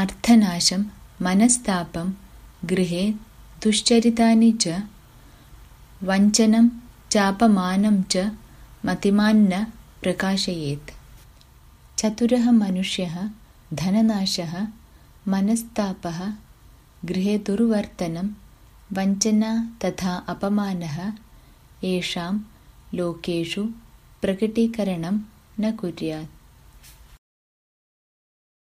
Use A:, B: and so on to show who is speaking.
A: अर्थनाशं मनस्तापं गृहे दुश्चरितानि च वञ्चनं चापमानं च मतिमान्न प्रकाशयेत्। चतुरः मनुष्यः धननाशः मनस्तापः गृहे दुर्वर्तनं वञ्चना तथा अपमानः येषां लोकेषु प्रकटीकरणं न कुर्यात्।